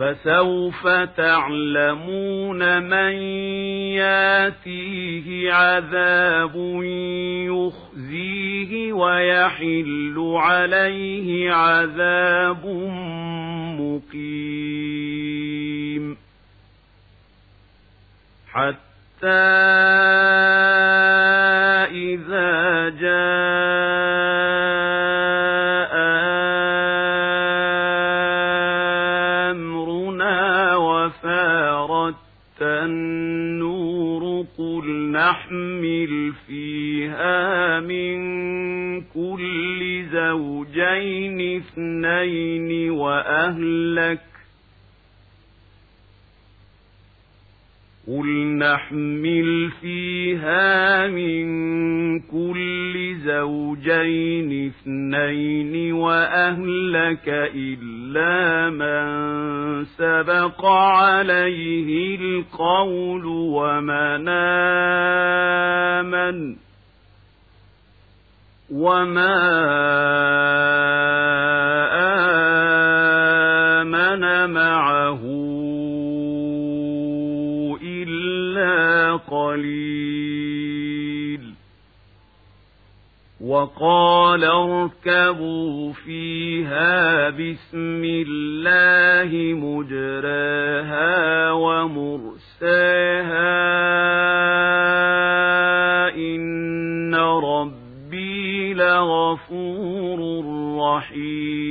فسوف تعلمون من ياتيه عذاب يخزيه ويحل عليه عذاب مقيم. حتى إذا جاء نحمل فيها من كل زوجين اثنين وأهلك قل نحمل فيها من كل زوجين اثنين وأهلك إلا من سبق عليه القول ومن آمن وما قليل. وقال اركبوا فيها بسم الله مجراها ومرساها. إن ربي لغفور رحيم.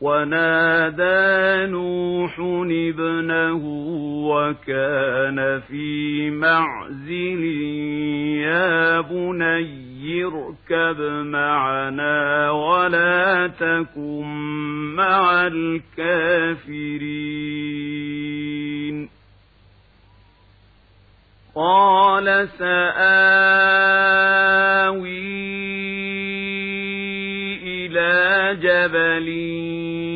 ونادى نوح ابنه وكان في معزل يا بني اركب معنا ولا تكن مع الكافرين. قال سآوي إلى جبل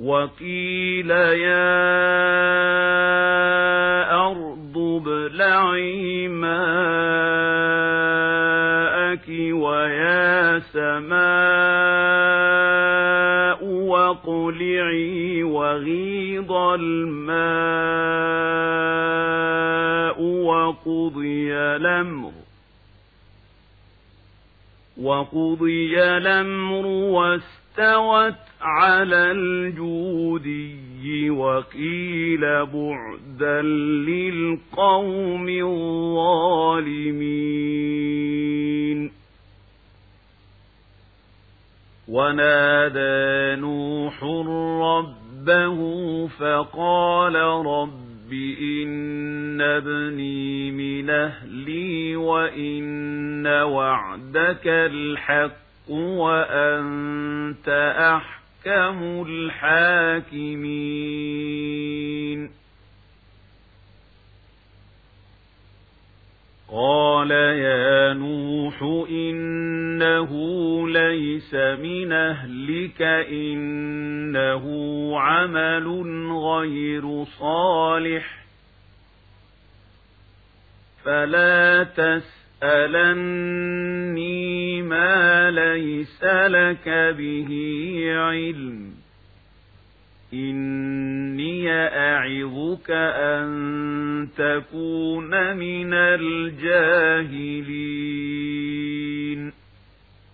وقيل يا أرض ابلعي ماءك ويا سماء واقلعي وغيض الماء وقضي الأمر وقضي الأمر واستوت على الجودي وقيل بعدا للقوم الظالمين ونادى نوح ربه فقال رب إن ابني من أهلي وإن وعدك الحق وأنت أحكم الحاكمين. قال يا نوح إنه ليس من أهلك إن إنه عمل غير صالح. فلا تسألني ما ليس لك به علم إني أعظك أن تكون من الجاهلين